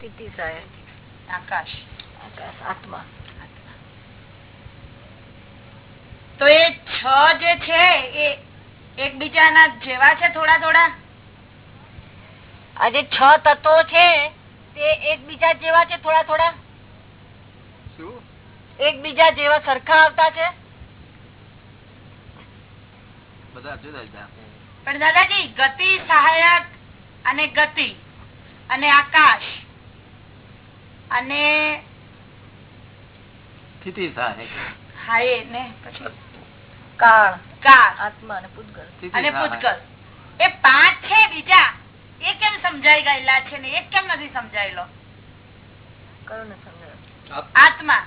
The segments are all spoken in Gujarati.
સ્થિતિ સાહેબ આકાશ આકાશ આત્મા તો એ છ જે છે એ એકબીજાના જેવા છે થોડા થોડા? આ જે છ તત્વો છે તે એકબીજા જેવા છે થોડા થોડા? શું? એકબીજા જેવા સરખા આવતા છે? બધા જુદા જુદા. પણ દાદાજી ગતિ સહાયક અને ગતિ અને આકાશ. અને સ્થિતિ સહાયક હા એ ને પછી કાળ. કાળ. આત્મા અને પૂતગલ. અને. પૂતગલ. એ પાંચ છે બીજા. એ કેમ સમજાઈ ગયેલા છે ને? એક કેમ નથી સમજાયેલો? કયો ને સમજાયો? આત્મા.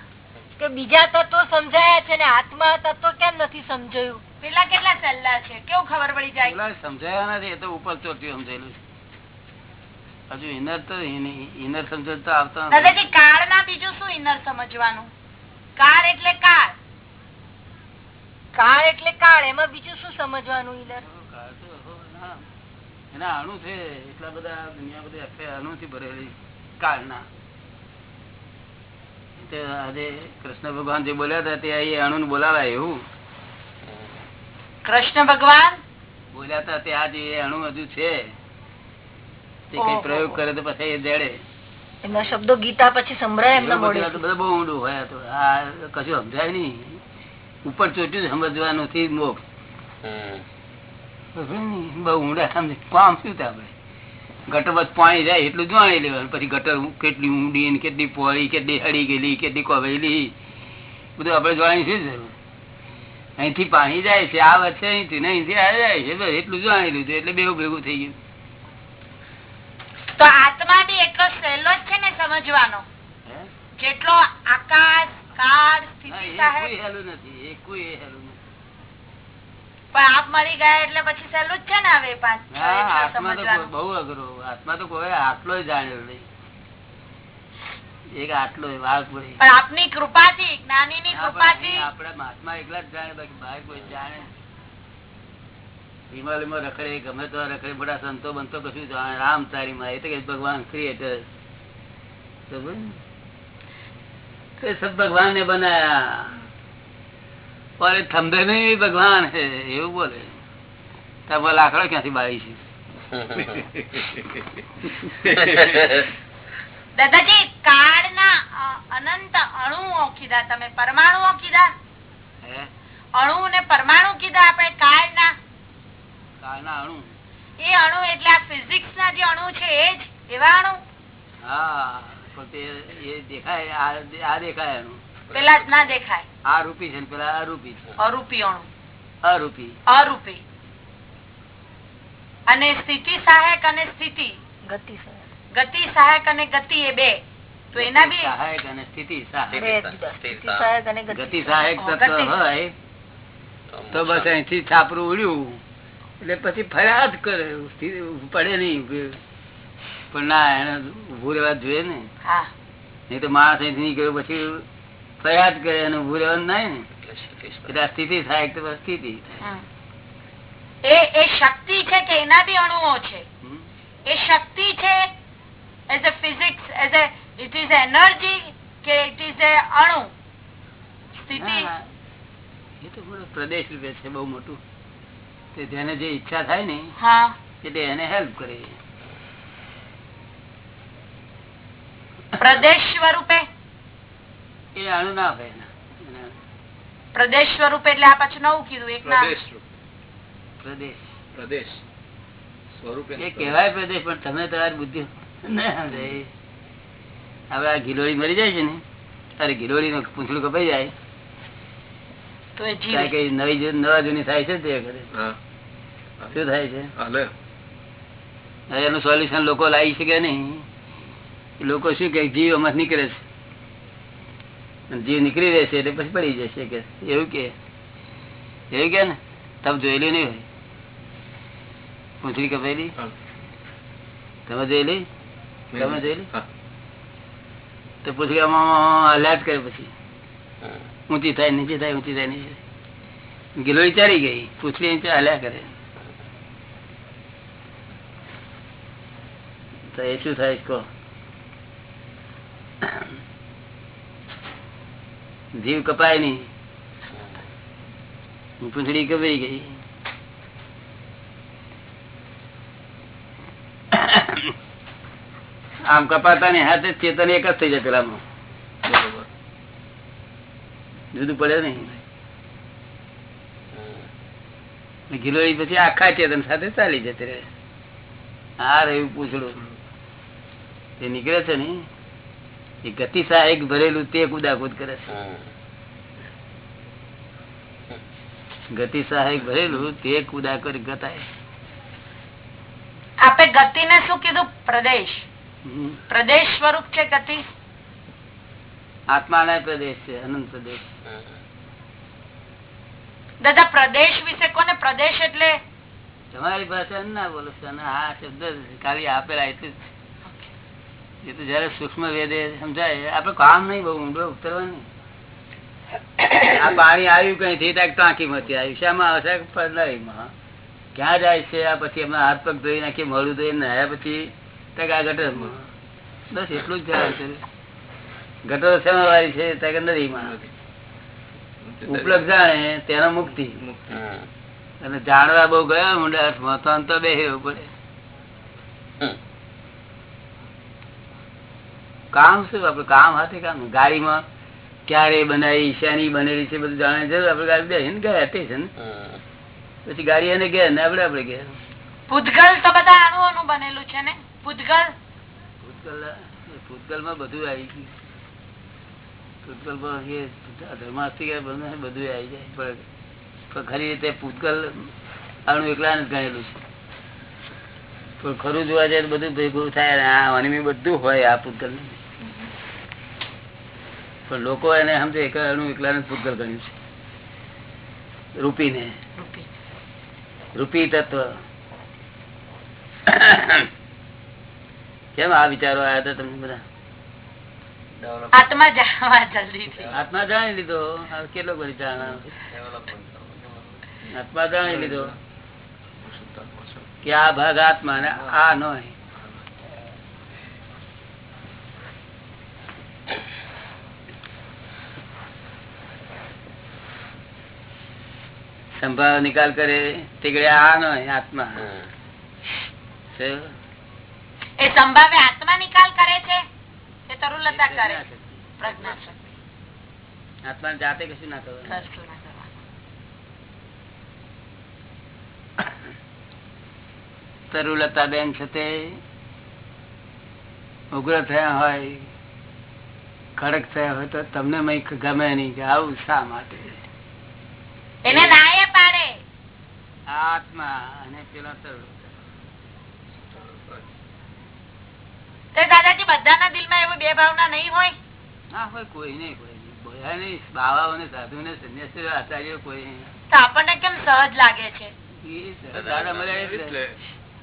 કે બીજા તત્વો સમજાયા છે ને આત્મા તત્વ કેમ નથી સમજાયું? પેલા કેટલા સહેલા છે? કેવું ખબર પડી જાય? સમજાયા નથી એ તો ઉપર ચોટ્યું સમજાયેલું છે. હજુ ઇનર તો ઇનર સમજણ તો આવતા દાદાજી કાળ ના બીજું શું ઇનર સમજવાનું? કાળ એટલે કાળ. કાળ એટલે કાળ એમાં બીજું શું સમજવાનું ના. એના અણુ છે એટલા બધા દુનિયા બધી અણુ થી ભરેલી કાળના. આજે કૃષ્ણ ભગવાન જે બોલ્યા હતા તે અણુ અણુ બોલાવાય એવું. કૃષ્ણ ભગવાન? બોલ્યા હતા તે આજે એ અણુ હજુ છે કઈ પ્રયોગ કરે તો પછી એ દેડે. એમના શબ્દો ગીતા પછી સંભળાય એમના મોડે બધું બહુ ઊંડું હોય તો. આ કશું સમજાય નહીં. ઉપર ચોટ્યું સમજવાનું થી મોક્ષ? બહુ ઊંડા સમજે. કામ શું થાય આપડે ગટર બસ પાણી જાય એટલું જાણી લેવાનું. પછી ગટર કેટલી ઊંડી ને કેટલી પોળી કેટલી હળી ગયેલી કેટલી કોવેલી. બધું આપણે જોવાની શું જરૂર અહીંથી પાણી જાય છે આ વચ્ચે અહીંથી ને અહીંથી આ જાય છે. એટલું જાણી લીધું. એટલે બેવું ભેગું થઈ ગયું. તો આત્મા બી એટલો સહેલો જ છે ને સમજવાનો? જેટલો આકાશ કાળ સ્થિતિ એ સહાયક કોઈ હેલું નથી એ કોઈ હેલું પણ આપ મરી ગયા એટલે પછી સહેલું જ છે ને હવે પાંચ બહુ અઘરો. આત્મા તો કોઈ આટલો જાણ્યો નહીં. એક આટલો આપની કૃપાથી જ્ઞાનીની કૃપાથી. આપડે મહાત્મા એકલા જ જાણે બાકી બહાર કોઈ જાણે હિમાલયમાં રખડે ગમે તો રખડે બધા સંતો બનતો કશું રામ તારીમાં એ તો કે ભગવાન ક્રિએટર સબ ભગવાન ને બનાયા. પર થંભે નહીં ભગવાન હે એવું બોલે. તમે લાકડો ક્યાંથી બાળી છે? દાદાજી કાળ ના અનંત અણુઓ કીધા તમે પરમાણુઓ કીધા? અણુ ને પરમાણુ કીધા આપણે કાળ ના કાળના અણુ. એ અણુ એટલે આ ફિઝિક્સ ના જે અણુ છે એ જ એવા અણુ? હા એ દેખાય આ આ દેખાય એનું પેલા જ ના દેખાય. આ રૂપી છે પેલા અરૂપી છે. અરૂપી અણુ. અરૂપી. અરૂપી. અને સ્થિતિ સહાયક અને સ્થિતિ? ગતિ ગતિ સહાયક અને ગતિ એ બે. તો એના બી? સહાયક અને સ્થિતિ સહાયક. ગતિ ગતિ સહાયક તત્વ હોય. તો બસ અહીંથી છાપરું ઉડ્યું. એટલે પછી ફરિયાદ કરે પડે નહીં પણ ના એને ઉભું રહેવા જોઈએ ને. નહીં તો માણસ અહીંથી નીકળ્યો પછી ફરિયાદ કરે અને ઉભું રહેવાનું નહીં ને. એટલે સ્થિતિ સહાયક તો સ્થિતિ એ એ શક્તિ છે કે એના બી અણુઓ છે? એ શક્તિ છે as a physics as a it is energy કે ઇટ ઇઝ એ અણુ? સ્થિતિ? એ તો પ્રદેશ રૂપે છે બહુ મોટું. જેને જે ઈચ્છા થાય ને એટલે એને હેલ્પ કરે. પ્રદેશ સ્વરૂપે? એ અણુ ના. એના. પ્રદેશ સ્વરૂપે એટલે આ પાછું નવું કીધું એક ના. પ્રદેશ પ્રદેશ. પ્રદેશ સ્વરૂપે એ કહેવાય પ્રદેશ પણ તમે તમારી બુદ્ધિ. હવે આ ગિલોળી મરી જાય છે ને તારે ગિલોળી નું પૂંછડું કપાઈ જાય તો એ ત્યારે જીવ કઈ નવી નવા જૂની થાય છે તે શું થાય છે? એનું સોલ્યુશન લોકો લાવી શકે નહીં. લોકો શું કે જીવ આમાં નીકળે છે. જીવ નીકળી રહેશે એટલે પછી પડી જશે કે એવું કે. એવું કે ને? તમે જોયેલું નહીં હોય? પૂંછડી કપાયેલી? તમે જોયેલી? તમે જોયેલી. તો પૂછડી આમાં કરે પછી. ઊંચી થાય, નીચી થાય, ઊંચી થાય, નીચી થાય. ગિલોઈ ચાલી ગઈ પૂછડી હાલ્યા કરે. તો એ શું થાય કહો? જીવ કપાય નહીં. પૂંછડી કપાઈ ગઈ. આમ કપાતા ની હાથે ચેતન એક જ થઈ જાય પેલામાં. બરોબર. જુદું પડે નહીં. ગિલોરી પછી આખા ચેતન સાથે ચાલી જતી રહે. આ રહ્યું પૂછડું. તે નીકળે છે ને એ ગતિ સહાયક ભરેલું તે કુદાકુદ કરે છે. ગતિ સહાયક ભરેલું તે કુદાકુદ ગતાય. આપે ગતિને શું કીધું? પ્રદેશ. પ્રદેશ સ્વરૂપ છે ગતિ? આત્માના પ્રદેશ છે અનંત પ્રદેશ. દાદા પ્રદેશ વિશે કોને? પ્રદેશ એટલે? તમારી પાસે ના બોલો આ શબ્દ ખાલી આપેલા એટલું એ તો જયારે સૂક્ષ્મ વેદે સમજાય આપડે કામ નહીં બહુ ઊંડો ઉતરવાનું. આ પાણી આવ્યું કઈ થી ત્યાં ટાંકી માંથી આવ્યું. શામાં આવશે પંદરીમાં ક્યાં જાય છે આ પછી એમના હાથ પગ ધોઈ નાખી મળું ધોઈ નાયા પછી ત્યાં આ ગટરમાં બસ એટલું જ જાય છે. ગટર શેમાં વાળી છે ત્યાં ઉપલબ્ધ જાણે તેનો મુક્તિ. મુક્તિ. અને જાણવા બહુ ગયા ઊંડા અર્થમાં તો અંત બે પડે કામ શું? આપડે કામ હાથે કામ. ગાડીમાં ક્યારે બનાવી શેની બનેલી છે બધું જાણે જરૂર. આપડે ગાડી બેસીને ગયા સ્ટેશન પછી ગાડી એને ગયા ને આપડે આપડે ગયા. ભૂતગલ તો બધા અણુઓનું બનેલું છે ને? ભૂતગલ? ભૂતગલ ભૂતગલમાં બધું આવી ગયું. ભૂતગલમાં એ ધર્માસ્તી કે બધું આવી જાય. પણ ખરી રીતે ભૂતકલ આનું એકલા જ ગણેલું છે. પણ ખરું જોવા જાય બધું ભેગું થાય ને આ અનિમી બધું હોય આ ભૂતકલ પણ લોકો એને સમજે એક અણુ એકલા ભૂતકલ ગણ્યું છે. રૂપીને. રૂપી. રૂપી તત્વ. કેમ આ વિચારો આવ્યા હતા તમને બધા? આત્મા જાણવા જલ્દી આત્મા જાણી લીધો. કેટલો બધી આત્મા જાણી લીધો. કે આ ભાગ આત્મા ને આ નો સંભાવ નિકાલ કરે તીકડે આ નો આત્મા? એ સંભાવે આત્મા નિકાલ કરે છે? એ તરુલતા કરે. છે. પ્રજ્ઞા શક્તિ આત્મા જાતે કશું ના કરવાનું. તરુલતા બેન છે તે ઉગ્ર થયા હોય કડક થયા હોય તો તમને મય ગમે નહીં કે આવું શા માટે? એને પાડે. આત્મા અને પેલા તરુલતા તો દાદાજી બધાના દિલમાં એવું બે ભાવના નહીં હોય? ના હોય કોઈ નહીં કોઈ નહીં. નહીં. બાવાઓને સાધુને સંન્યાસીઓ આચાર્યો કોઈ તો આપણને કેમ સહજ લાગે છે? દાદા મળ્યા એટલે. એટલે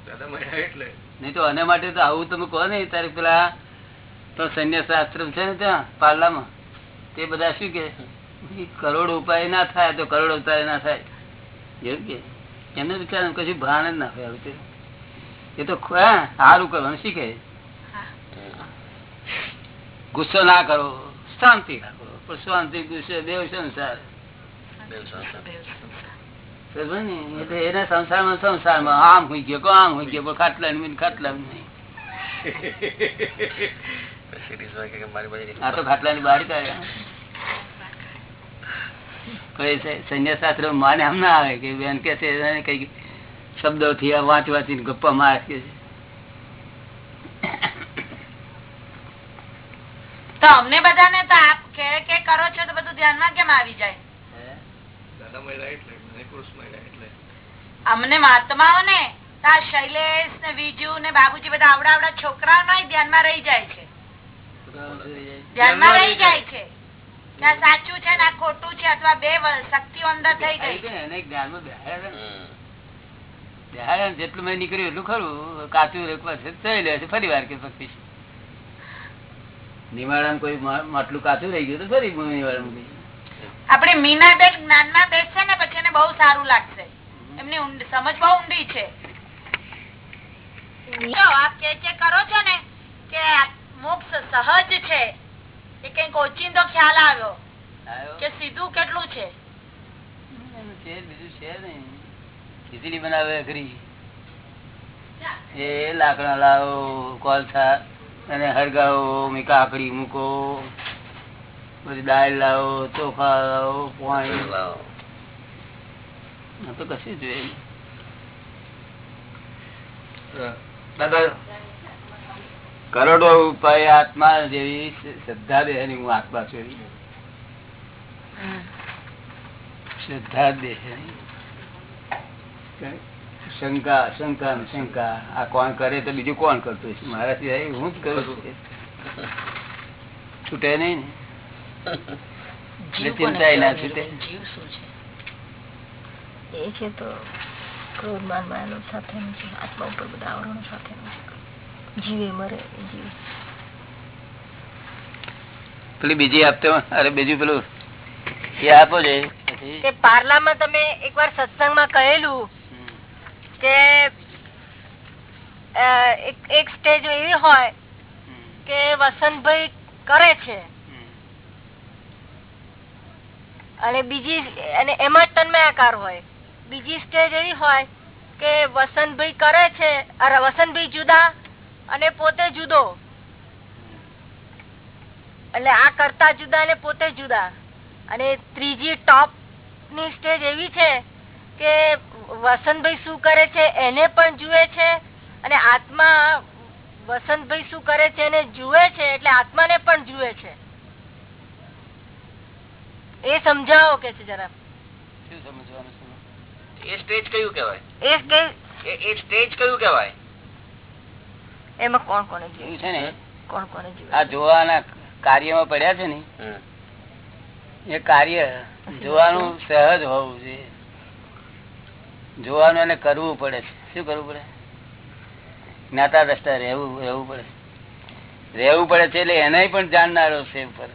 દાદા મળ્યા એટલે. નહીં તો આને માટે તો આવું તમે કહો ને તારે પેલા તો સંન્યાસ આશ્રમ છે ને ત્યાં પાર્લામાં. તે બધા શું કે? કરોડ ઉપાય ના થાય તો કરોડ ઉપાય ના થાય. એવું કે? એમને વિચાર કશું ભાન જ ના હોય એ તો સારું કરવાનું શીખે. ગુસ્સો ના કરો શાંતિ રાખો. શાંતિ ગુસ્સો દેવ સંસાર. એના સંસારમાં સંસારમાં આમ હોઈ ગયો આમ હોઈ ગયો ખાટલા ને ખાટલા નહીં. સિરીઝમાં કે મારી બાજુ આ તો ખાટલા ની બહાર કાઢ્યા સંન્યાસ શાસ્ત્ર માને આમ ના આવે કે બેન કે છે કઈ શબ્દો થી આ વાંચ વાંચીને ગપ્પા મારે કે છે. તો અમને બધાને તો આપ કે કે કરો છો તો બધું ધ્યાનમાં કેમ આવી જાય? અમને મહાત્માઓ ને આ શૈલેષ ને બીજુ ને બાબુજી બધા આવડા આવડા છોકરાઓ ના ધ્યાનમાં રહી જાય છે. ધ્યાનમાં રહી જાય છે. સાચું છે ને આ ખોટું છે અથવા બે શક્તિઓ અંદર થઈ ગઈ. છે જેટલું મેં નીકળ્યું એટલું ખરું. કાચું ફરી વાર કે પછી નિવાડામાં કોઈ માટલું કાચું રહી ગયું તો ફરી ગઈ આપડે મીનાબેન જ્ઞાનમાં બેસશે ને પછી એને બહુ સારું લાગશે. એમની સમજ બહુ ઊંડી છે. આપ જે જે કરો છો ને કે મોક્ષ સહજ છે એ કંઈક ઓચિંતો ખ્યાલ આવ્યો આવ્યો? કે સીધું કેટલું છે? બીજું છે ને ખીચડી બનાવે ખરી એ લાકડા લાવો કોલસા અને હરગાવો મી કાકડી મૂકો પછી દાળ લાવો ચોખા લાવો પાણી. લાવો. આ તો કશું જોઈએ દાદા. કરોડો ઉપાય આત્મા જેવી શ્રદ્ધા દે હું આત્મા છું શ્રદ્ધા દે શંકા શંકા શંકા. આ કોણ કરે તો બીજું કોણ કરતું મારા સિવાય હું જ કરું છું છૂટે નહીં ને? ચિંતા ના છૂટે. જીવ શું છે? એ છે તો ક્રોધ માન માયાનો સાથેનું છે આત્મા ઉપર બધા આવરણો સાથેનું છે. જીવે મરે એ પેલી બીજી આપતો અરે બીજું પેલું એ આપો છે પાર્લામાં તમે એકવાર સત્સંગમાં કહેલું કે એક સ્ટેજ એવી હોય કે વસંતભાઈ કરે છે. અને બીજી, અને એમાં તન્મયાકાર હોય. બીજી સ્ટેજ એવી હોય કે વસંતભાઈ કરે છે, અરે વસંતભાઈ જુદા અને પોતે જુદો. એટલે આ કરતા જુદા અને પોતે જુદા. અને ત્રીજી ટોપની સ્ટેજ એવી છે કે વસંતભાઈ શું કરે છે એને પણ જુએ છે અને આત્મા વસંતભાઈ શું કરે છે એને જુએ છે એટલે આત્માને પણ જુએ છે. એ સમજાવો કે છે જરા. શું સમજવાનું એ સ્ટેજ કયું કહેવાય? એ એ એ સ્ટેજ કયું કહેવાય? એમાં કોણ કોને જુએ છે? ને? કોણ કોને આ જોવાના કાર્યમાં પડ્યા છે ને? એ કાર્ય જોવાનું સહજ હોવું જોઈએ. જોવાનું એને કરવું પડે શું કરવું પડે? જ્ઞાતા દ્રષ્ટા રહેવું રહેવું પડે. રહેવું પડે છે એટલે એને પણ જાણનારો છે ઉપર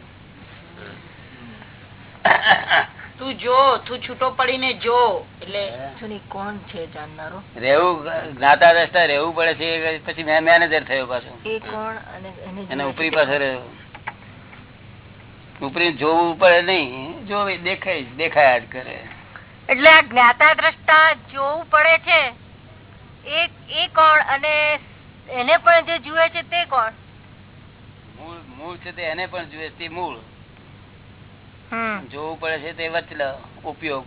તું જો તું છૂટો પડીને જો. એટલે કોણ છે જાણનારો? રહેવું જ્ઞાતા દ્રષ્ટા રહેવું પડે છે પછી મેં મેનેજર થયો પાછો. એ કોણ અને એને એને ઉપરી પાસે રહ્યો. ઉપરી જોવું પડે નહીં. જોવે દેખાય દેખાયા જ કરે. એટલે આ જ્ઞાતા દ્રષ્ટા જોવું પડે છે એ એ કોણ અને એને પણ જે જુએ છે તે કોણ મૂળ મૂળ છે તે એને પણ જુએ તે મૂળ જોવું પડે છે તે વચલ ઉપયોગ?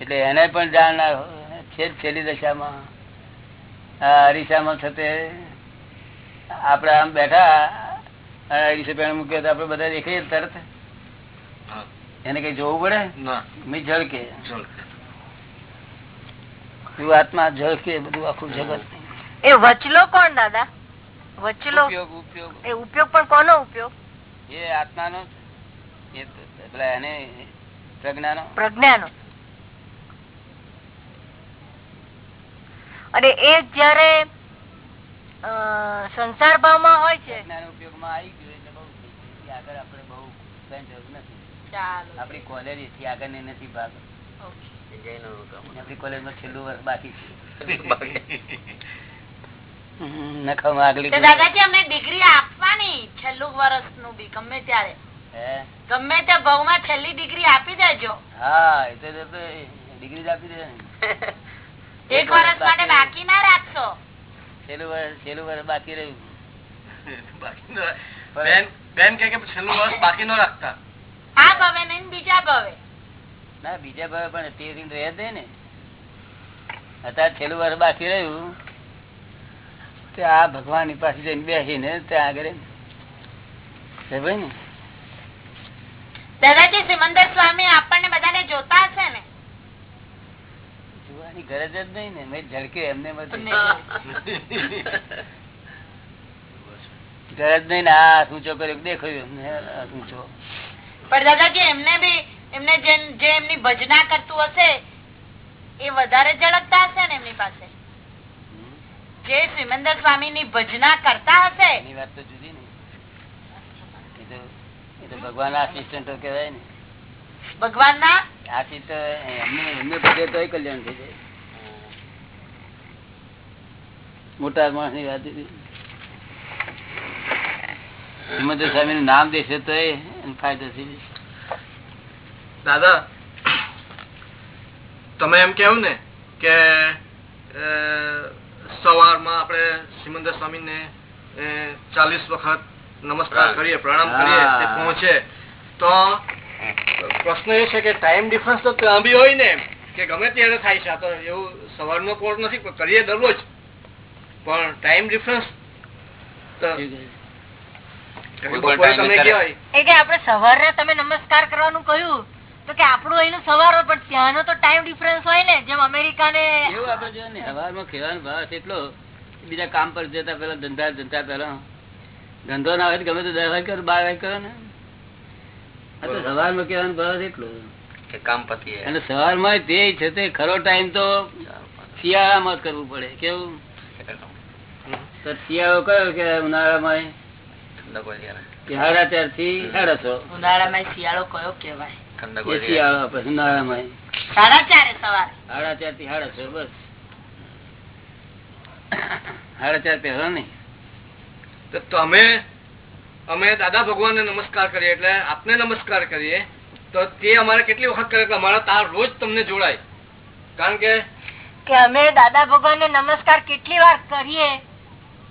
એટલે એને પણ જાણનાર હોય. છેલ્લી દશામાં આ અરીસામાં થતે આપડે આમ બેઠા અરીસે પેણ મૂક્યો તો આપડે બધા દેખાય તરત. એને કઈ જોવું પડે? મી ઝળકે. ઝળકે. આત્મા ઝળકે બધું આખું જગત. એ વચલો કોણ દાદા? વચલો. ઉપયોગ ઉપયોગ. એ ઉપયોગ પણ કોનો ઉપયોગ? એ આત્માનો જ. એ તો પેલા એને પ્રજ્ઞાનો. પ્રજ્ઞાનો. અને એ જયારે અ, સંસાર ભાવમાં હોય છે. ઉપયોગમાં આવી ગયું એટલે બહુ આગળ આપણે બહુ આપણી કોલેજ એથી આગળની નથી ભાગ. છેલ્લું વર્ષ બાકી છે. દાદાજી અમને ડિગ્રી આપવાની છેલ્લું વર્ષનું બી ગમે ત્યારે. ગમે તે ભાવમાં છેલ્લી ડિગ્રી આપી દેજો. હા એ તો ડિગ્રી આપી એક વર્ષ માટે બાકી ના રાખશો. છેલ્લું વર્ષ છેલ્લું વર્ષ બાકી રહ્યું. બાકી ન રાખ- બેન બેન કે કે છેલ્લું વર્ષ બાકી ન રાખતા. આ ભાવે નહીં બીજા ભાવે. ના બીજા ભાવે પણ તે દિન રહે જ ને. અત્યારે છેલ્લું વર્ષ બાકી રહ્યું. તે આ ભગવાનની પાસે જઈને બેસીને ત્યાં આગળ. ને? દાદાજી સિમંદર સ્વામી આપણને બધાને જોતા છે ને? જોવાની ગરજ જ નહીં ને. મેં ઝડકે એમને બધું. ગરજ નહીં ને આ ઊંચો કર્યું દેખાયું? એમને શું પણ દાદાજી એમને બી એમને જે એમની ભજના કરતું હશે એ વધારે ઝડપતા હશે ને એમની પાસે? જે સિમંદર સ્વામી ની ભજના કરતા હશે? એની વાત તો જુદી ને. એ તો એ તો ભગવાન આસિસ્ટન્ટો ને. ભગવાન ના આસિસ્ટ એમને એમને બધે કલ્યાણ થઈ જાય. મોટા માણસની વાત જુદી. સ્વામી નું નામ દેશે તો એ ફાયદો થઈ દાદા તમે એમ કેવું ને કે સવારમાં આપણે સિમંદર સ્વામી ને ચાલીસ વખત નમસ્કાર કરીએ પ્રણામ કરીએ પહોંચે. તો પ્રશ્ન એ છે કે ટાઈમ ડિફરન્સ તો ત્યાં બી હોય ને કે ગમે ત્યારે થાય છે. આ તો એવું સવારનો કોર્સ નથી કરીએ દરરોજ. પણ ટાઈમ ડિફરન્સ આપણે સવારે તમે નમસ્કાર કરવાનું કહ્યું તો કે આપણું અહીંનું સવાર હોય પણ ત્યાંનો તો ટાઈમ ડિફરન્સ હોય ને જેમ અમેરિકા ને એવું આપડે જો ને સવારમાં ખેવાનો ભાવ એટલો બીજા કામ પર જતા પેલા ધંધા ધંધા પેલા ધંધો ના હોય ગમે તો દસ વાગે કરો બાર વાગે કરો ને. આ તો સવારમાં કહેવાનો ભાવ એટલો. કે કામ પતી અને સવારમાં તે છે તે ખરો ટાઈમ તો શિયાળામાં જ કરવું પડે કેવું? તો શિયાળો કયો કે ઉનાળામાં? ઠંડક હોય ત્યારે કે થી સાડા ઉનાળામાં શિયાળો કયો કેવાય. શિયાળો ઉનાળામાં. થી બસ. તો તમે અમે દાદા ભગવાન નમસ્કાર કરીએ એટલે આપને નમસ્કાર કરીએ તો તે અમારે કેટલી વખત કરે અમારા તાર રોજ તમને જોડાય. કારણ કે કે અમે દાદા ભગવાન ને નમસ્કાર કેટલી વાર કરીએ?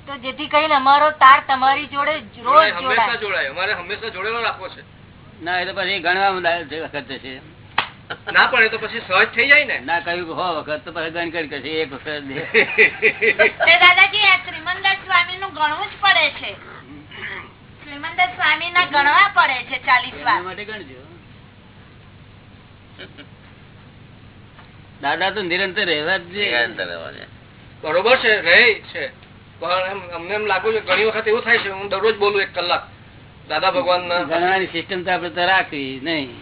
તો જેથી કરીને અમારો તાર તમારી જોડે રોજ હંમેશા જોડાય. અમારે હંમેશા જોડેલો રાખવો છે. ના એ તો પછી ગણવા વખત છે ના પણ એ તો પછી સહજ થઈ જાય ને. ના કહ્યું હો વખત તો પછી ગણ કરી કરશે એક વખત દાદાજી આ શ્રીમંદર સ્વામી નું ગણવું જ પડે છે. શ્રીમંદર સ્વામી ના ગણવા પડે છે ચાલીસ વાર. માટે ગણજો. દાદા તો નિરંતર રહેવા જ છે. બરોબર છે રહે છે. પણ અમને એમ લાગુ છે ઘણી વખત એવું થાય છે હું દરરોજ બોલું એક કલાક. દાદા ભગવાન ગણવાની સિસ્ટમ તો આપડે તો રાખવી નહીં.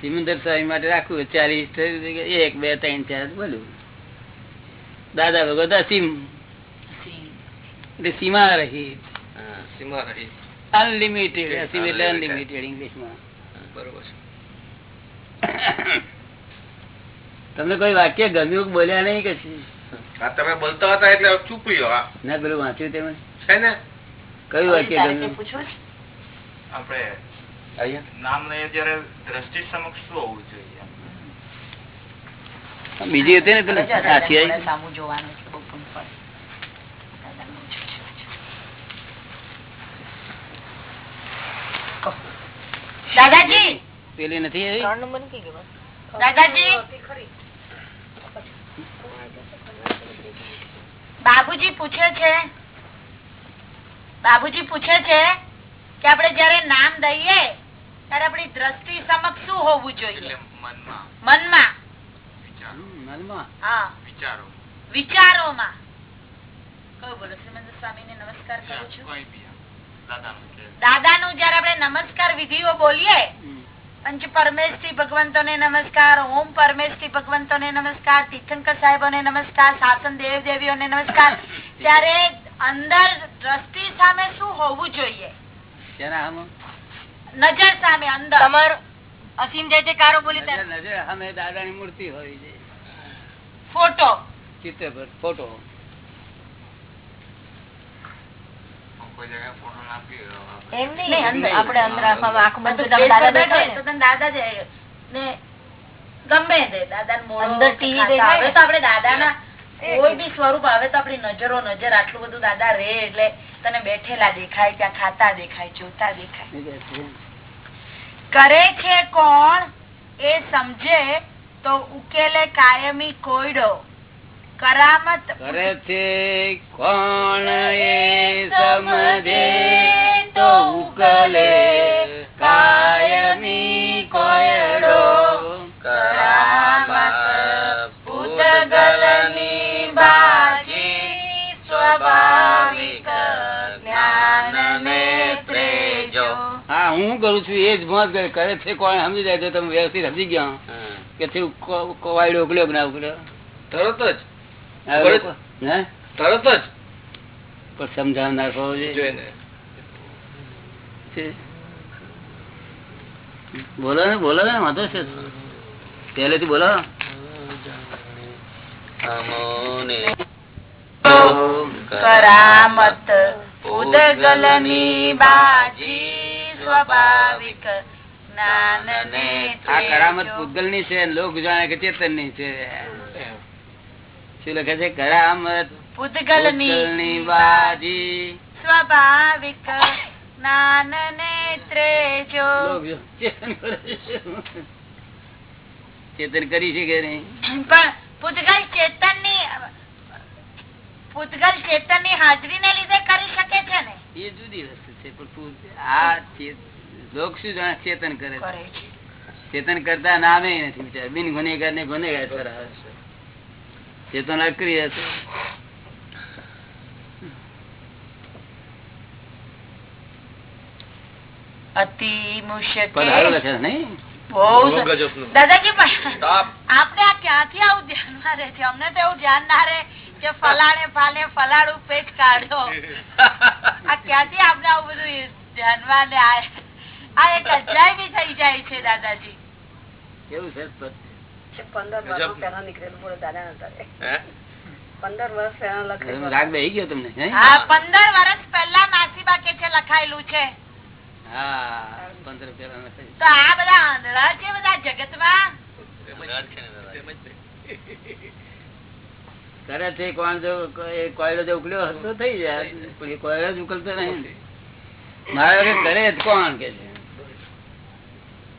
સિમંદર સ્વામી માટે રાખવું ચાલીસ એક બે ત્રણ ચાર બોલું. દાદા ભગવત અસીમ એટલે સીમા રહી. સીમા રહી. અનલિમિટેડ અસીમ એટલે અનલિમિટેડ ઇંગ્લિશમાં બરોબર તમને કોઈ વાક્ય ગમ્યું બોલ્યા નહીં કે તમે બોલતા હતા એટલે ચૂપ રહ્યો. ના પેલું વાંચ્યું તમે છે ને? કયું છે? આપણે નામ લઈએ જયારે દ્રષ્ટિ સમક્ષ શું હોવું જોઈએ? બીજી હતી ને પેલું? સાચી આવી. સામું જોવાનું. દાદાજી પેલી નથી દાદાજી! બાબુજી પૂછે છે બાબુજી પૂછે છે કે આપણે જયારે નામ દઈએ ત્યારે આપણી દ્રષ્ટિ સમક્ષ શું હોવું જોઈએ? મનમાં. વિચારોમાં. કયું બોલો શ્રીમંત સ્વામી ને નમસ્કાર કરું છું. દાદા દાદાનું જયારે આપણે નમસ્કાર વિધિઓ બોલીએ. પંચ પરમેશથી ભગવંતોને નમસ્કાર ઓમ પરમેશથી ભગવંતોને નમસ્કાર તીર્થંકર સાહેબોને નમસ્કાર સાસન દેવ દેવીઓને નમસ્કાર. ત્યારે અંદર દ્રષ્ટિ સામે શું હોવું જોઈએ? નજર સામે અંદર. તમારો અસીમ જે કારો બોલી નજર સામે દાદાની મૂર્તિ હોય છે. ફોટો. ચિત્ર ફોટો. સ્વરૂપ આવે તો આપણી નજરો નજર આટલું બધું દાદા રે એટલે તને બેઠેલા દેખાય ત્યાં ખાતા દેખાય જોતા દેખાય. કરે છે કોણ? એ સમજે તો ઉકેલે કાયમી કોયડો. કરામત. કરે છે કોણ એ સમજે તો ઉકલે. કાયમી કોયડો કરામત. પૂતગલની બાજી સ્વાભાવિક જ્ઞાન નેત્રે જો. હા હું કરું છું? એ જ મોત કરે. છે કોણ? સમજી જાય તો તમે વ્યવસ્થિત સમજી ગયા. હા. કે થયું કોવાયડો ઉકલ્યો ના ઉકલ્યો? તરત જ. તરત પણ સમજાવનાર હોવો જોઈએ. બોલો ને બોલો ને વાંધો છે. પહેલેથી બોલો. કરામત ઉદગલની બાજી સ્વાભાવિક. આ કરામત પૂતગલની છે લોક જાણે કે ચેતનની છે. શું લખે છે? કરામત પૂતગલની બાજી સ્વાભાવિક જ્ઞાન નેત્રે જો ચેતન કરે છે. કે નહીં? પણ પૂતગલ ચેતનની પૂતગલ ચેતનની હાજરી ને લીધે કરી શકે છે ને? એ જુદી વસ્તુ છે પણ આ લોક શું જાણે ચેતન કરે છે. ચેતન કરતા નામે નથી. બિન ગુનેગાર ને ગુનેગાર કરાવે છે. ચેતન અક્રિય છે અતિ મુશ્કેલ. દાદાજી આપણે આ ક્યાંથી આવું ધ્યાનમાં રહે છે? અમને તો એવું ધ્યાન ના રહે કે ફલાણે ફાલે ફલાણું પેજ કાઢો. આ ક્યાંથી આપણે આવું બધું ધ્યાનમાં આ એક અધ્યાય બી થઈ જાય છે દાદાજી. કેવું છે કરે છે કોણ જો એ કોયલો જો ઉકલ્યો હશે થઈ જાય. પણ જ ઉકલતો નહીં મારે કરે જ કોણ કે છે?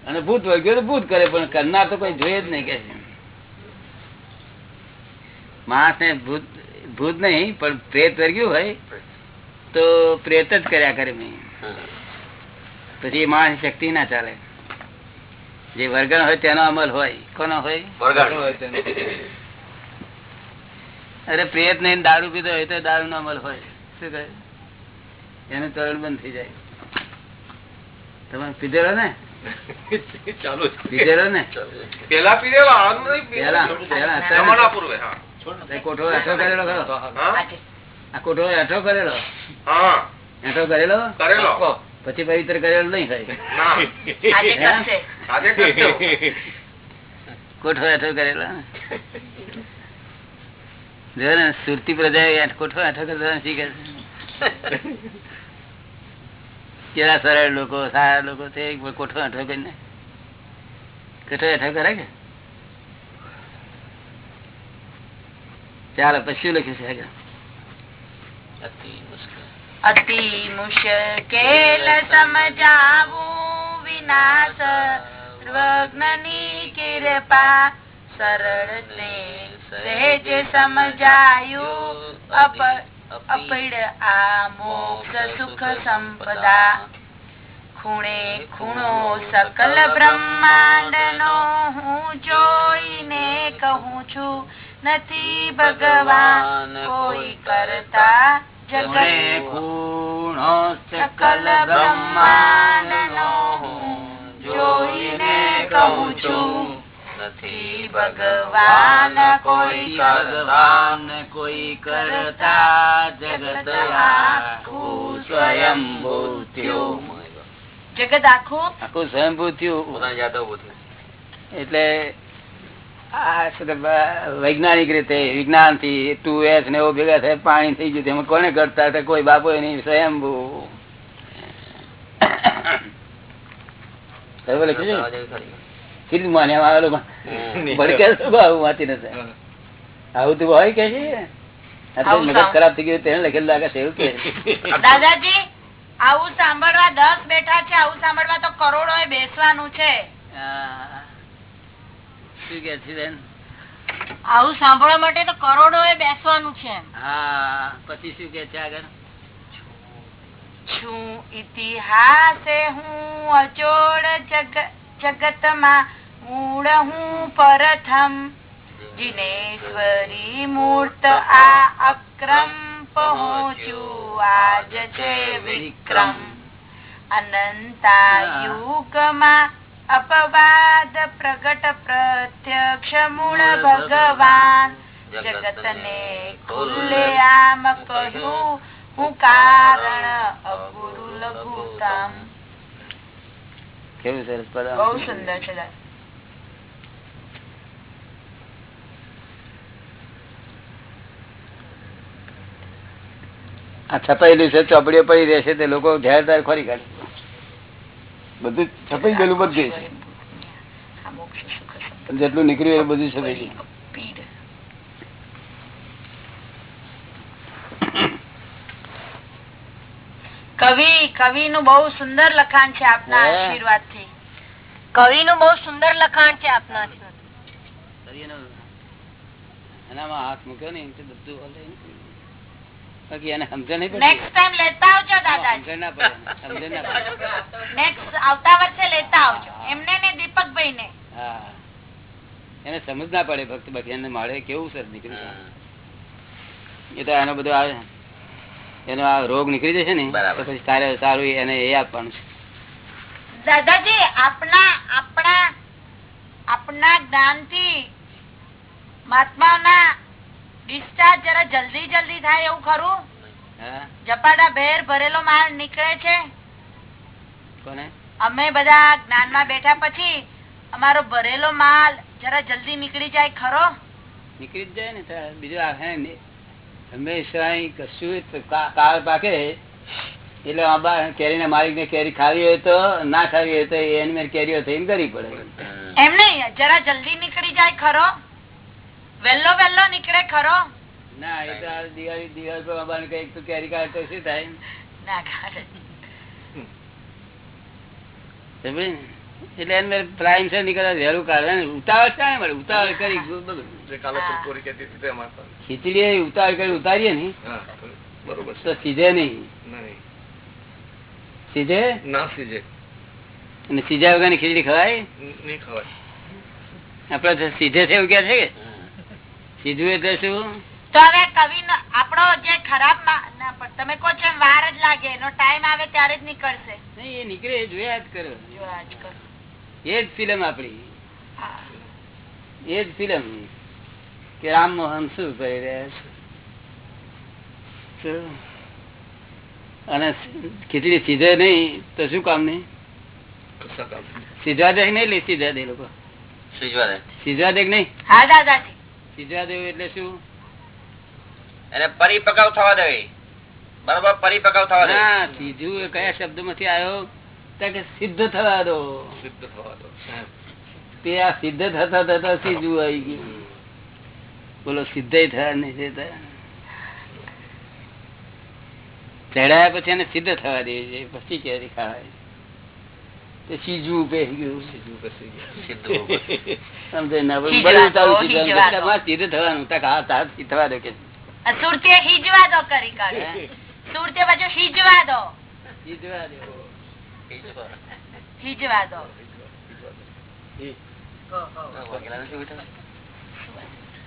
અને ભૂત વર્ગ્યો તો ભૂત કરે પણ કરનાર તો કોઈ જોઈએ જ નહીં કે માણસ ને ભૂત ભૂત નહીં પણ પ્રેત વર્ગ્યું હોય તો પ્રેત જ કર્યા કરે મેં. પછી એ માણસ શક્તિ ના ચાલે. જે વર્ગણ હોય તેનો અમલ હોય. કોનો હોય. અરે પ્રેત નહીં દારૂ પીધો હોય તો દારૂ નો અમલ હોય. શું કહે? એનું તરણ બંધ થઈ જાય. તમે પીધેલો ને? ચાલુ પીધેલો ને? પેલા પીધેલો પેલા. પેલા પૂર્વે હા. કોઠો હેઠો કરેલો ખરો? આ કોઠો હેઠો કરેલો? હા. કરેલો? કરેલો. પછી પવિત્ર કરેલો નહીં. કોઠો એઠો કરેલો? જો ને સુરતી પ્રજા કોઠો એઠો કરેલો શીખે છે કેવા સરળ લોકો સારા લોકો છે કોઠો હેઠો કરીને. કોઠો હેઠો કરે કે? ચાલો પછી લખ્યું છે આગળ? અતિ મુશ્કેલ. સમજાવું વિનાશ. સર્વજ્ઞની કૃપા સરળ ને સહેજ સમજાયું. અપ અપડ આ મોક્ષ સુખ સંપદા. ખૂણે ખૂણો સકલ બ્રહ્માંડ નો હું જોઈને કહું છું નથી ભગવાન કોઈ કરતા જગત. ખૂણો સકલ બ્રહ્માંડ નો હું જોઈને કહું છું નથી ભગવાન કોઈ ભગવાન કોઈ કરતા જગત આખું સ્વયંભૂ થયું. જગત આખું? આખું સ્વયંભૂ થયું. થયું. એટલે વૈજ્ઞાનિક રીતે વિજ્ઞાનથી ટુ એસ ને એવું ભેગા થાય પાણી થઈ ગયું એમાં કોને કરતા હતા? કોઈ બાપો નહીં સ્વયંભૂ. લખ્યું. કેટલું માન્યા આવેલો ભડકે શું આવું વાંચી નથી. આવું તું હોય કે મગજ ખરાબ થઈ ગયું તેને લખેલું લાગે છે એવું કે દાદાજી આવું સાંભળવા દસ બેઠા છે આવું સાંભળવા તો કરોડો બેસવાનું છે. શું કે છે બેન? આવું સાંભળવા માટે તો કરોડો એ બેસવાનું છે હા પછી શું કે છે આગળ? છું ઇતિહાસ હું અચોડ જગ જગતમાં મૂળ હું પ્રથમ. જીનેશ્વરી મૂર્ત આ અક્રમ પહોંચ્યું આજ છે વિક્રમ. અનંતા યુગમાં અપવાદ પ્રગટ પ્રત્યક્ષ મૂળ ભગવાન. જગતને ખુલ્લે આમ કહ્યું હું કારણ અગુરુ લઘુત્તમ કેવું સરસ પદ બહુ સુંદર છે આ છપાયેલું છે ચોપડીઓ પડી રહેશે તે લોકો ધ્યાન તાર ખોરી કાઢે. બધું છપાઈ ગયેલું બધું જેટલું નીકળ્યું એ બધું છપાઈ ગયું પીડ કવિ કવિ નું બહુ સુંદર લખાણ છે આપના આશીર્વાદથી કવિનું બહુ સુંદર લખાણ છે આપના. એનામાં હાથ મૂક્યો ને બધું બાકી એને સમજણ નહીં નેક્સ્ટ ટાઈમ લેતા આવજો દાદાજી. સમજણ ના પડે સમજણ ના પડે. નેક્સ્ટ આવતા વર્ષે લેતા આવજો. એમને ને દીપકભાઈ ને હા. એને સમજ ના પડે ભક્ત બાકી એને મળે કેવું સર નીકળ્યું એ તો એનો બધો આવે એનો આ રોગ નીકળી જશે ને પછી તારે સારું એને એ આપવાનું છે. દાદાજી આપણા આપણા આપણા જ્ઞાનથી મહાત્માના ડિસ્ચાર્જ જરા જલ્દી જલ્દી થાય એવું ખરું? જપાડા ભેર ભરેલો માલ નીકળે છે? કોને? અમે બધા જ્ઞાનમાં બેઠા પછી અમારો ભરેલો માલ જરા જલ્દી નીકળી જાય ખરો? નીકળી જ જાય ને બીજું આ હે ને હંમેશા કશું કાળ પાકે. એટલે આંબા કેરીના માલિક ને કેરી ખાવી હોય તો ના ખાવી હોય તો એની મેં કેરીઓ થઈ કરવી પડે. એમ નહીં જરા જલ્દી નીકળી જાય ખરો. વેલ્લો વેલ્લો નીકળે ખરો. ના એ તો દિવાળી દિવાળી પર આંબાને કંઈક તો કેરી કાઢે તો શું થાય? ના કાઢે. એટલે એને પ્રાઇમ છે નીકળે વહેલું કાઢે. ને ઉતાવળ છે મળે ઉતાવળ કરી. જે. ખીચડી ઉતાવળ કરી ઉતારીએ ને. બરોબર તો સીધે નહીં. નહીં. સીધે? ના સીધે. અને સીધા વગરની ખીચડી ખવાય? નહીં ખવાય. આપડે સીધે છે એવું કે છે કે? સીધું એટલે શું? તો હવે કવિ આપણો જે ખરાબ મા- પણ તમે કહો છો વાર જ લાગે. એનો ટાઈમ આવે ત્યારે જ નીકળશે. નહીં એ નીકળે જોયા જ કરો. જોયા આજ કરો. એ જ ફિલ્મ આપડી હા. એ જ ફિલ્મ કે રામ મોહન શું કરી રહ્યા છે? અને ખીચડી સીધે નહીં તો શું કામ નહીં. સીધવા દે નહીં. લે સીધા દે લોકો. સીધવા દે. નહીં? સીધવા દેવું એટલે શું? એને પરિપકાવ થવા દેવી બરોબર પરિપકાવ થવા દેવી સીધું કયા શબ્દમાંથી આવ્યો? સિદ્ધ થવા દો. સિદ્ધ થવા દો. તે આ સિદ્ધ થતા થતા સીધું આવી ગયું. બોલો સિદ્ધ થયા નહીં ચડાયા પછી એને સિદ્ધ થવા દે છે પછી ક્યારે ખાવાય તે સીજું પહેરી ગયું. સમજે ના હિજવા બળું. હિજવા થવાનું. તક હા તાર થવા દો કે આ હિજવા દો કરી કાઢે. સુરતીએ પાછું હિજવા દો. સીધવા દો.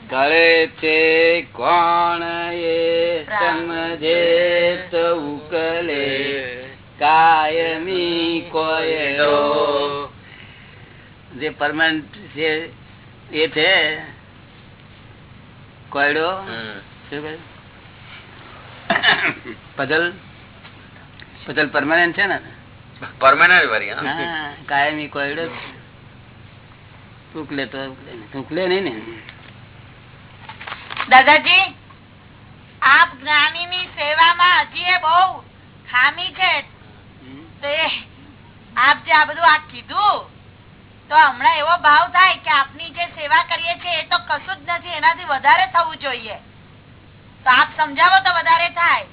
કરે છે કોણ એ સમજે તો ઉકલે. કાયમી કોયડો જે પરમાનન્ટ છે એ છે, કોયડો. શું કહે? પઝલ? પઝલ પરમાનન્ટ છે ને? Permanent વાળી, હા? હા કાયમી કોયડો ઉકલે તો ઉકલે નહીં. ને દાદાજી આપ જ્ઞાની ની સેવામાં હજી એ બહુ ખામી છે. આપ જે આ બધું આ કીધું તો હમણાં એવો ભાવ થાય કે આપની જે સેવા કરીએ છીએ એ તો કશું જ નથી એનાથી વધારે થવું જોઈએ તો આપ સમજાવો તો વધારે થાય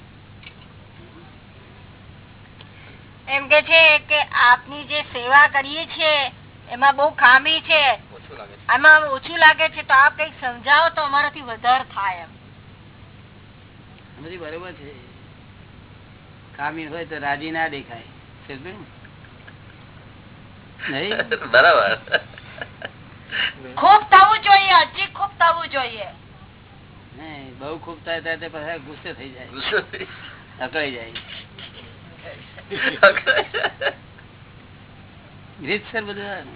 એમ કે છે કે આપની જે સેવા કરીએ છીએ એમાં બહુ ખામી છે. આમાં ઓછું લાગે છે તો આપ કંઈક સમજાવો તો અમારાથી વધારે થાય એમ. બધી બરોબર છે. ખામી હોય તો રાજી ના દેખાય. બરાબર. ખૂબ થવું જોઈએ હજી ખૂબ થવું જોઈએ. નહીં, બહુ ખૂબ થાય ત્યારે તે પાછા ગુસ્સે થઈ જાય. અકળાઈ જાય. રીતસર બધું?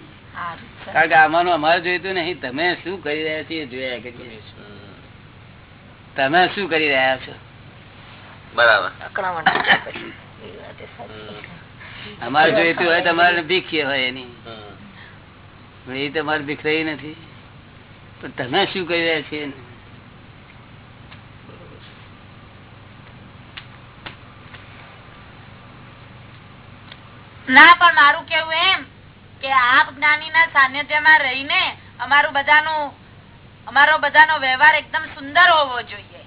કારણ કે આમાંનું અમારે જોઈતું નહીં. તમે શું કરી રહ્યા છીએ જોયા કરીએ તમે શું કરી રહ્યા છો? બરાબર. અમારે જોઈતું હોય તમારે ભીખ હોય એની. એ તમારે ભીખ રહી નથી. પણ તમે શું કરી રહ્યા છીએ ના પણ મારું કેવું એમ કે આપ જ્ઞાની ના સાનિધ્યમાં રહીને અમારું બધાનું અમારો બધાનો વ્યવહાર એકદમ સુંદર હોવો જોઈએ.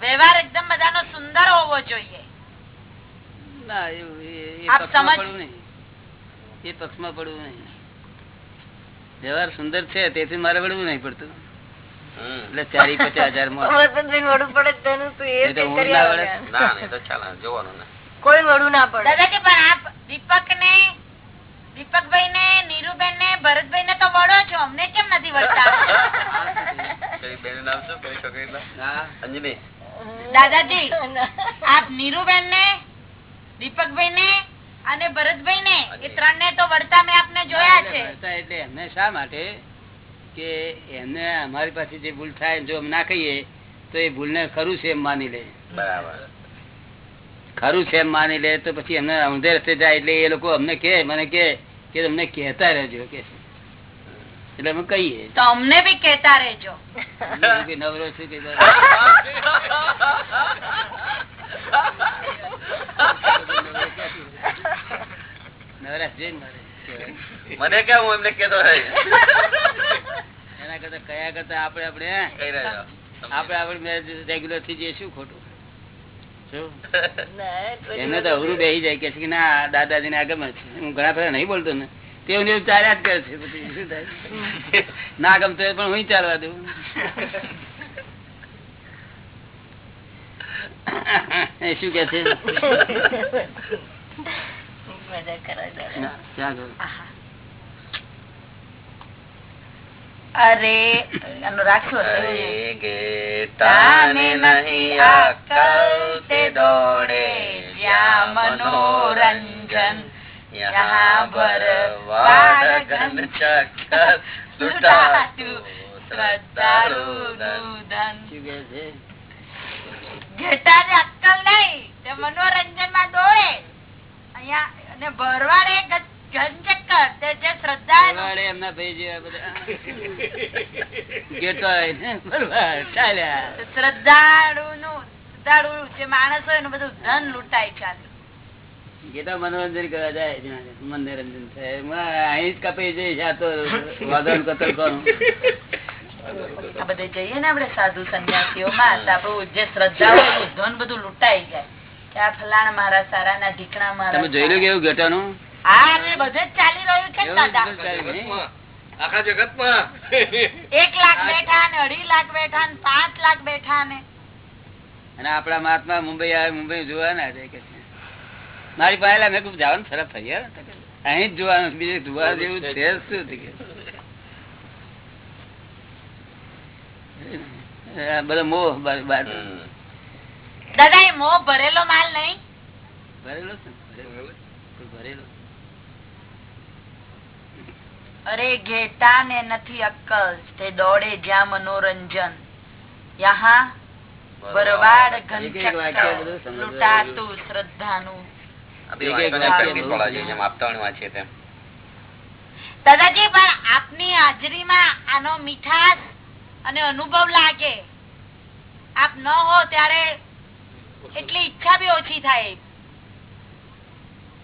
વ્યવહાર એકદમ બધાનો સુંદર હોવો જોઈએ. એ- પક્ષમાં પડવું નહીં. વ્યવહાર સુંદર છે તેથી મારે વળવું નહીં પડતું. એટલે ચારી પચાસ હજાર માં પડે જોવાનું ને. કોઈ વડું ના પડે. દાદાજી પણ આપ દીપક ને દીપકભાઈ ને નીરુબેન ને ભરતભાઈ ને તો વડો છો. અમને કેમ નથી વળતા? દાદાજી આપ નીરુબેન ને. દીપકભાઈ ને. અને ભરતભાઈ ને એ ત્રણ ને તો વળતા મેં આપને જોયા છે. એટલે એમને શા માટે? કે એમને અમારી પાસે જે ભૂલ થાય જો અમે ના કહીએ તો એ ભૂલને ખરું છે એમ માની લે. બરાબર. ખરું છે એમ માની લે તો પછી એમને ઊંધે રસ્તે જાય એટલે એ લોકો અમને કે મને કે કે તમને કહેતા રહેજો કે એટલે અમે કહીએ. તો અમને બી કહેતા રહેજો. નવરો છું કે. મને કેમ હું એમને કેતો એના કરતા કયા કરતા આપણે આપણે કઈ રહ્યો આપણે આપણે રેગ્યુલરથી જઈશું ખોટું? એમને તો અવરું બેસી જાય કે છે કે ના દાદાજી ને આગમ હું ઘણા બધા નહીં બોલતો ને. ને એવું ચાલ્યા જ કરે છે ના ગમતો પણ હું ચાલવા દઉં. એ શું કે છે મજા કરાય દાદા. ક્યાં ગયું? અરે રાખશું અરે નહીં તે દોડે જ્યાં મનોરંજન યહાં ભરવાડ ઘન ચક્કર ઘેટાને અક્કલ નહીં તે મનોરંજનમાં દોડે. અહિયાં અને ભરવાડે ઘ- મનોરંજન કરવા જાય મનોરંજન થાય. અહીં જ કપાઈ જઈશ આ તો વાદળ કતલ કરું. આ બધે જઈએ ને આપડે સાધુ સંન્યાસીઓ માં આપણું જે શ્રદ્ધા હોય ધન બધું લૂંટાઈ જાય. આ ફલાણ મારા સારા ના ઢીકણા મારા તમે લો કેવું ગેટાનું? આખા જગતમાં. એક લાખ બેઠા ને અઢી લાખ બેઠા ને પાંચ લાખ બેઠા ને. અને આપડા મહાત્મા મુંબઈ આવે મુંબઈ જોવા ના જાય કે છે. મારી પાસે મેં કીધું જવાનું સરસ થઈ અહીં જ જોવાનું બીજું જોવા જેવું છે. શું બધો મોહ બાર બાર દાદા એ મોહ ભરેલો માલ નહીં? ભરેલો ભરેલો. અરે ઘેટા ને નથી અક્કલ તે દોડે જ્યાં મનોરંજન. યહા બરવાડ ઘન એક એક વાક્ય બધું ચક્કર સમજવા લૂંટાતું શ્રદ્ધાનું. દાદાજી પણ આપની હાજરીમાં આનો મીઠાશ અને અનુભવ લાગે. આપ ન હો ત્યારે એટલી ઈચ્છા બી ઓછી થાય.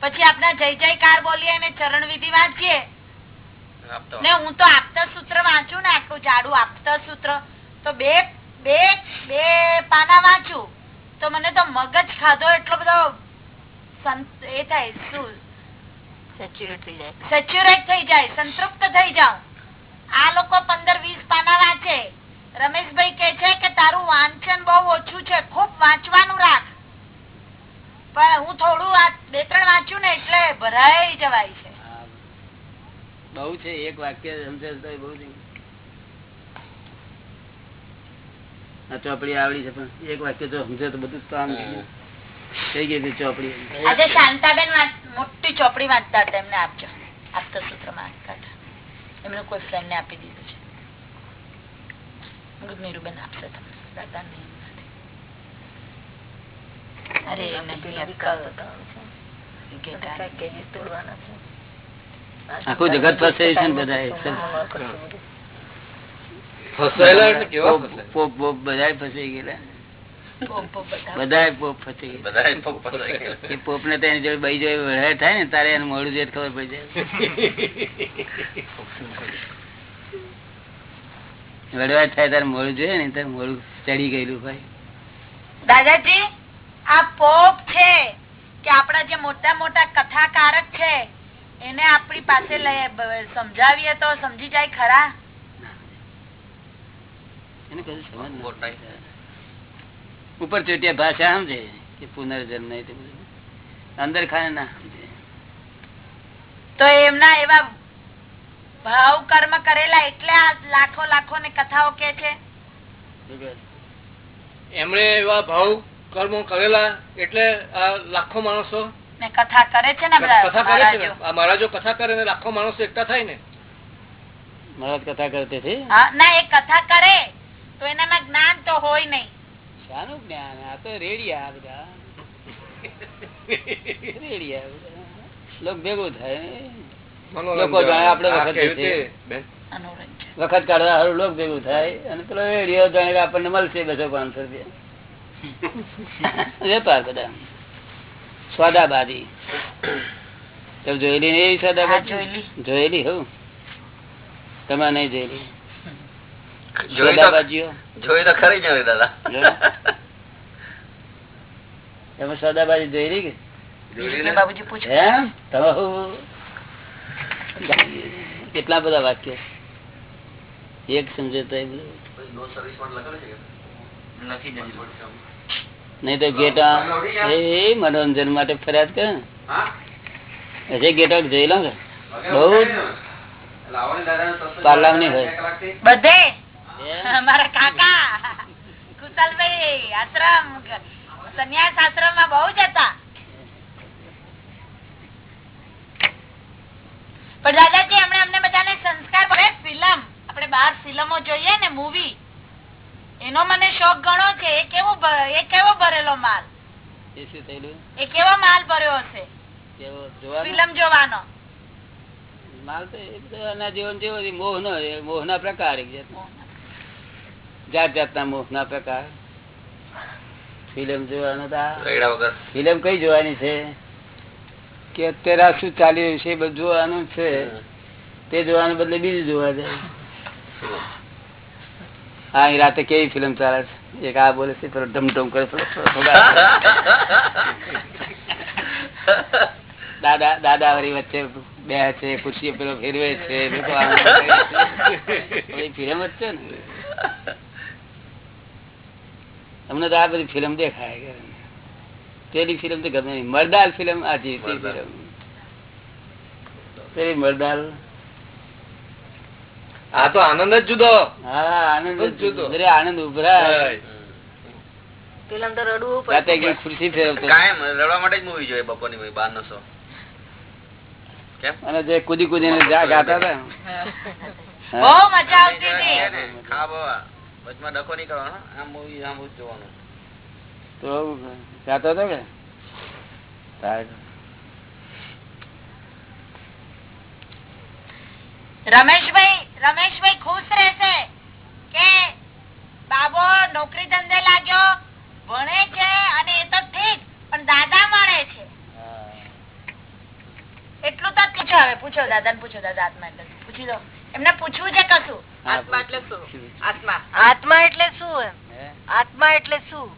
પછી આપના જય જયકાર બોલીએ અને ચરણ વિધિ વાંચીએ. ને હું તો આપતા સૂત્ર વાંચું ને આટલું જાડું આપતા સૂત્ર. તો બે બે બે પાના વાંચું. તો મને તો મગજ ખાધો એટલો બધો એ થાય શું? સેચ્યુરેટ થઈ જાય. સેચ્યુરેટ થઈ જાય સંતૃપ્ત થઈ જાઉં. આ લોકો પંદર વીસ પાના વાંચે. રમેશભાઈ કે છે કે તારું વાંચન બહુ ઓછું છે ખૂબ વાંચવાનું રાખ. પણ હું થોડું આ- બે ત્રણ વાંચ્યું ને એટલે ભરાઈ જવાય છે. બહુ છે એક વાક્ય સમજાય બહુ છે. ચોપડી આવડી છે પણ એક વાક્ય જો સમજે તો બધું કામ થઈ ગયું. હતી ચોપડી. આજે શાંતાબેન મોટી ચોપડી વાંચતા હતા એમને આપજો. આપતા સૂત્ર એમને કોઈ ફ્રેન્ડ ને આપી દીધું છે. નીરુબેન આપશે તમને દાદા અરે એમને પેલા વિકાસ કહીએ તોડવાના છે. આખું જગત ફસાય છે ને બધા ફસાઈ ગયેલા. પોપ ને તેની જોડે બઈ થાય ને તારે એનું મોડું જોઈએ ખબર પડી જાય. વડવાટ થાય તારે મોડું જોઈએ ને તારે મોડું ચડી ગયેલું ભાઈ. દાદાજી આ પોપ છે કે આપણા જે મોટા મોટા કથાકારક છે? એને આપણી પાસે લઈ સમજાવીએ તો સમજી જાય ખરા. ઉપર ચોટિયા ભાષા સમજે કે પુનર્જન્મ નહીં અંદર ખાને ના સમજે. તો એમના એવા ભાવ કર્મ કરેલા એટલે આ લાખો લાખો ને કથાઓ કે છે? એમણે એવા ભાવ કર્મો કરેલા એટલે આ લાખો માણસો ને કથા કરે છે ને કથા કરે છે મહારાજો. કથા કરે ને લાખો માણસો એકઠા થાય ને. મહારાજ કથા કરતે છે ના એ કથા કરે તો એનામાં જ્ઞાન તો હોય નહીં. શાનું જ્ઞાન? આ તો રેડિયા બધા. રેડિયા લોક ભેગું થાય. લોકો જાણે વખત વખત કાઢવા હારું લોક ભેગું થાય અને પેલો રેડિયો જાણે આપણને મળશે બસો પાંચસો રૂપિયા. વેપાર બધા. સોદાબાજી તમે જોયેલી નહીં સોદાબાજી જોયેલી. હું. તમે નહીં જોયેલી? સોદાબાજીઓ? જોઈ તો ખરી જ દાદા. તમે સોદાબાજી જોયેલી કે? બીજું બાબુજી પૂછો. એમ? તમે હું. કેટલા બધા વાક્ય? એક સમજે તો બધું. નહીં તો ગેટા એ મનોરંજન માટે ફરિયાદ કરે ને. ગેટા જોઈ લો કે બહુ પાર્લાવની હોય. બધે? અમારા કાકા. કુશલભાઈ આશ્રમ સંન્યાસ આશ્રમમાં બહુ જ હતા. પણ દાદાજી હમણાં અમને બધાને સંસ્કાર પડે ફિલ્મ આપણે બહાર ફિલ્મો જોઈએ ને મૂવી એનો મને શોખ ઘણો છે. એ કેવો એ કેવો ભરેલો માલ? એ શું થયેલું? એ કેવો માલ ભર્યો હશે? કેવો? જોવાનો? ફિલ્મ જોવાનો. માલ તો એ બધો આના જીવન જેવો. મોહનો મોહના પ્રકાર. જાત જાતના મોહના પ્રકાર. ફિલ્મ જોવાનો ફિલ્મ કઈ જોવાની છે? કે અત્યારે આ શું ચાલી રહ્યું છે? બધું જોવાનું છે. તે જોવાને બદલે બીજું જોવા જાય. હા રાતે કેવી ફિલ્મ ચાલે છે? એક આ બોલે છે ઢમઢમ કરે દાદા દાદા વરી વચ્ચે બે છે ખુરશી પેલો ફેરવે છે ફિલ્મ જ છે ને. અમને તો આ બધી ફિલ્મ દેખાય પેલી ફિલ્મ તો ગમે નહીં. મરદાલ ફિલ્મ આજે ફિલ્મ પેલી મરદાલ આ તો આનંદ જ જુદો. હા આનંદ જુદો. જરા આનંદ ઉભરાય પેલા તો રડવું રાતે પડતું એક ખુરશી ફેરવતો કાયમ રડવા માટે જ મૂવી જોઈએ બપોરની મૂવી બાર નો શો અને જે કુદી કુદીને જા- ગાતા હતા. બહુ મજા આવતી હતી. ખા બવા વચમાં ડખો નહીં કરવાનો આમ મૂવી આમ જ જોવાનું. તો ગાતો કે? તારે. રમેશભાઈ રમેશભાઈ ખુશ રહેશે કે બાબો નોકરી ધંધે લાગ્યો ભણે છે અને એ તો ઠીક પણ દાદા મળે છે. એટલું તો પૂછો હવે પૂછો દાદા પૂછો દાદા આત્મા એટલે પૂછી દો એમને પૂછવું છે કશું? આત્મા એટલે શું? આત્મા. આત્મા એટલે શું એમ? આત્મા એટલે શું?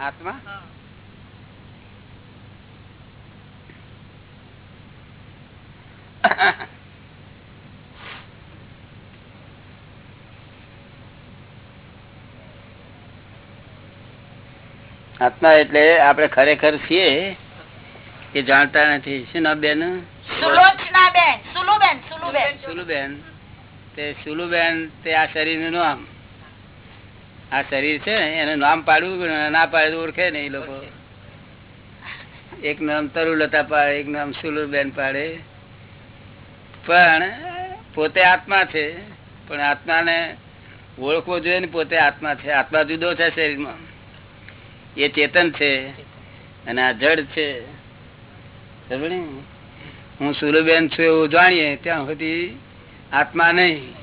આત્મા? આત્મા એટલે આપણે ખરેખર છીએ એ જાણતા નથી. શું નામ બેન? સુલુબેન તે સુલુબેન તે આ શરીરનું નામ. આ શરીર છે એનું નામ પાડવું ના પાડે ઓળખે ને એ લોકો. એક નામ તરુલતા પાડે એક નામ સુલુબેન પાડે. પણ પોતે આત્મા છે પણ આત્માને ઓળખવો જોઈએ ને પોતે આત્મા છે. આત્મા જુદો છે શરીરમાં. એ ચેતન છે અને આ જડ છે. હું સુરબેન છું એવું જાણીએ ત્યાં સુધી આત્મા નહીં.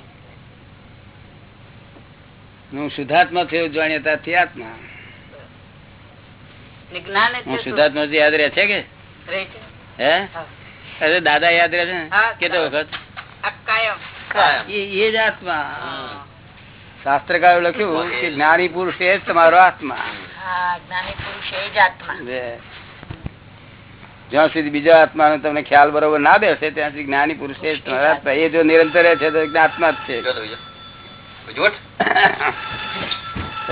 હું શુદ્ધાત્મા છું એવું જાણીએ ત્યાંથી આત્મા. હું શુદ્ધાત્મા યાદ રહે છે કે? હે? અરે દાદા યાદ રહે છે કેટલો વખત? એ જ આત્મા. શાસ્ત્રકારો લખ્યું કે જ્ઞાની પુરુષ એ જ તમારો આત્મા. હા જ્ઞાની પુરુષ એ જ આત્મા. બે. જ્યાં સુધી બીજા આત્માનો તમને ખ્યાલ બરોબર ના બેસે ત્યાં સુધી જ્ઞાની પુરુષ એ જ તમારો આત્મા. એ જો નિરંતર છે તો આત્મા જ છે.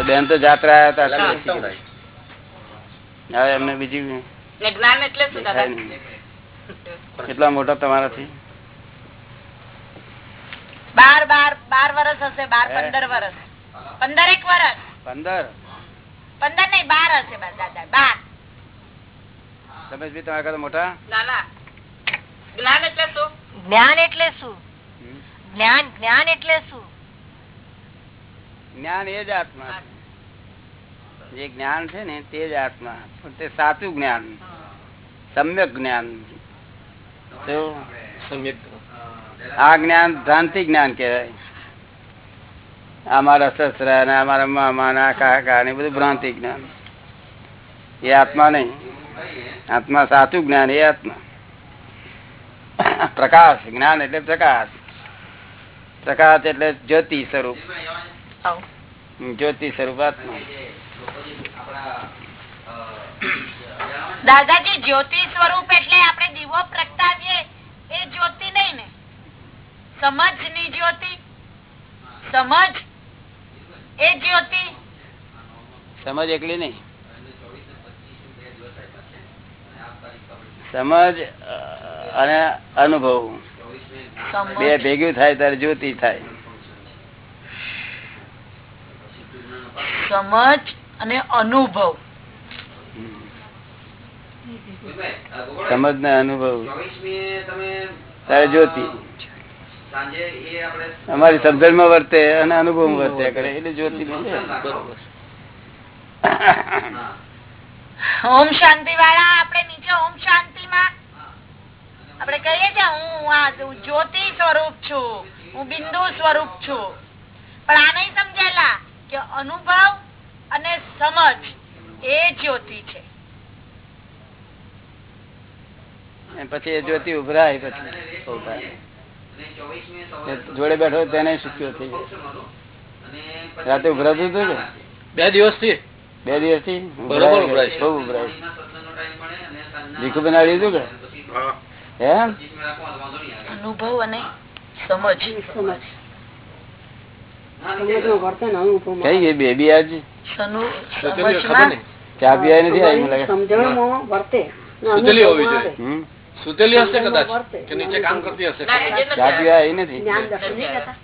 બેન તો જાત્રા આવ્યા હતા. હવે એમને બીજી ને એટલે. કેટલા મોટા તમારાથી? બાર બાર બાર વર્ષ હશે બાર પંદર વર્ષ પંદર એક વર્ષ પંદર? પંદર નહીં બાર હશે દાદા બાર. તમે તમારા કરતા મોટા જ્ઞાન એટલે શું? જ્ઞાન એટલે શું? જ્ઞાન જ્ઞાન એટલે શું? જ્ઞાન એ જ આત્મા જે જ્ઞાન છે ને તે જ આત્મા પણ તે સાચું જ્ઞાન સમ્યક જ્ઞાન સમ્યક. આ જ્ઞાન ભ્રાંતિ જ્ઞાન કહેવાય. અમારા મારા સસરા ને અમારા મામા ને કાકા ને બધું ભ્રાંતિ જ્ઞાન. એ આત્મા નહીં. આત્મા સાચું જ્ઞાન એ આત્મા. પ્રકાશ જ્ઞાન એટલે પ્રકાશ. પ્રકાશ એટલે જ્યોતિ સ્વરૂપ. જ્યોતિ સ્વરૂપ આત્મા. દાદાજી જ્યોતિ સ્વરૂપ એટલે આપણે દીવો પ્રગટાવીએ. એ જ્યોતિ નહીં ને. સમજની જ્યોતિ? સમજ એ જ્યોતિ? સમજ એકલી નહીં. સમજ અને અનુભવ. બે ભેગું થાય ત્યારે જ્યોતિ થાય. સમજ અને અનુભવ. સમજ ને અનુભવ. ત્યારે જ્યોતિ. અમારી સમજણમાં વર્તે અને અનુભવ વર્તે કરે. એટલે જ્યોતિ ઓમ શાંતિ વાળા આપણે નીચે ઓમ શાંતિ માં આપણે કહીએ છીએ હું આ જ્યોતિ સ્વરૂપ છું. હું બિંદુ સ્વરૂપ છું. પણ આ નહીં સમજાયેલા કે અનુભવ અને સમજ એ જ્યોતિ છે. પછી એ જ્યોતિ ઉભરાય પછી. જોડે બેઠો તેને સુખ્યો થઈ જાય રાતે ઉભરાતું હતું બે દિવસથી બે દિવસથી બરોબર ઉભરાય છે. બહુ ઉભરાય છે. ભીખું બનાવી દીધું કે? એમ? અનુભવ અને સમજ. કઈ બેબી આજ? સનુ- સુતેલી ખબર સમજમાં નહીં. ચા પીવાય નથી આવી મને હોવી જોઈએ. હમ? સુતેલી હશે કદાચ? કે નીચે કામ કરતી હશે? ના, નીચે નથી ચા પીવા આવી નથી નથી આવ્યા.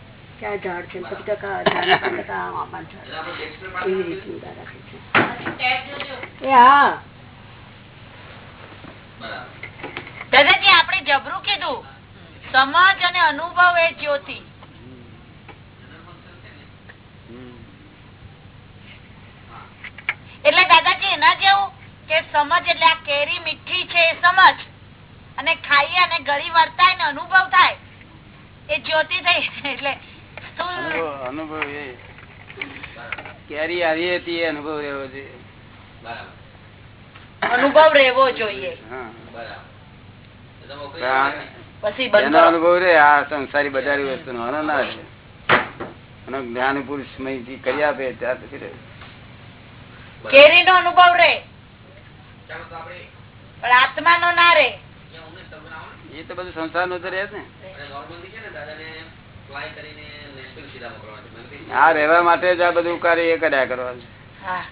દાદાજી આપણે જબરું કીધું. સમજ અને અનુભવ એ જ્યોતિ. એટલે દાદાજી એના જેવું કે સમજ એટલે આ કેરી મીઠી છે એ સમજ. અને ખાઈએ અને ગળી વર્તાય ને અનુભવ થાય. એ જ્યોતિ થઈ એટલે. અનુભવ એ. કેરી આવી હતી અનુભવ રહેવો જોઈએ. અનુભવ રહેવો જોઈએ. અનુભવ રે આ સંસારી બજારી વસ્તુ નો ના રહે. જ્ઞાન પુરુષ મયથી કરી આપે ત્યાર પછી. કેરી નો અનુભવ રે. પણ આત્મા નો ના રહે એ તો બધું સંસારનું તો રહે ને. આ રહેવા માટે જ આ બધું કાર્ય એ કર્યા કરવાનું હા.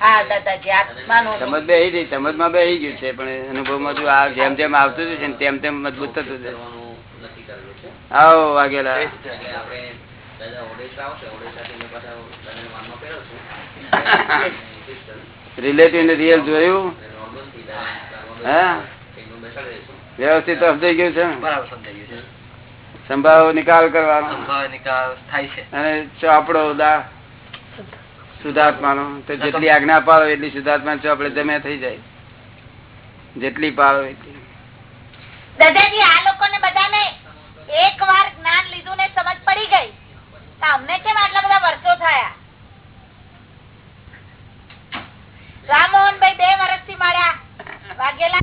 હા દાદાજી આત્મા નો સમજ બેહી ગઈ સમજમાં બેહી ગયું છે પણ અનુભવમાં જો આ જેમ જેમ આવતું જશે તેમ તેમ મજબૂત થતું આવો વાગેલા રિલેટિવ ને રિયલ જોયું? હા. વ્યવસ્થિત સમજાઈ ગયું છે બરાબર સમજાઈ ગયું સંભાવ નિકાલ કરવાનો. છે નિકાલ થાય છે. અને ચોપડો દા શુદ્ધાત્માનો તો જેટલી આજ્ઞા પાડો એટલી શુદ્ધાત્મા ચોપડે જમે થઈ જાય. જેટલી પાડો એટલી. દાદાજી આ લોકોને બધાને એક વાર જ્ઞાન લીધું ને સમજ પડી ગઈ. તો અમને કેમ આટલા બધા વર્ષો થયા? રામમોહનભાઈ બે વર્ષથી મળ્યા વાઘેલા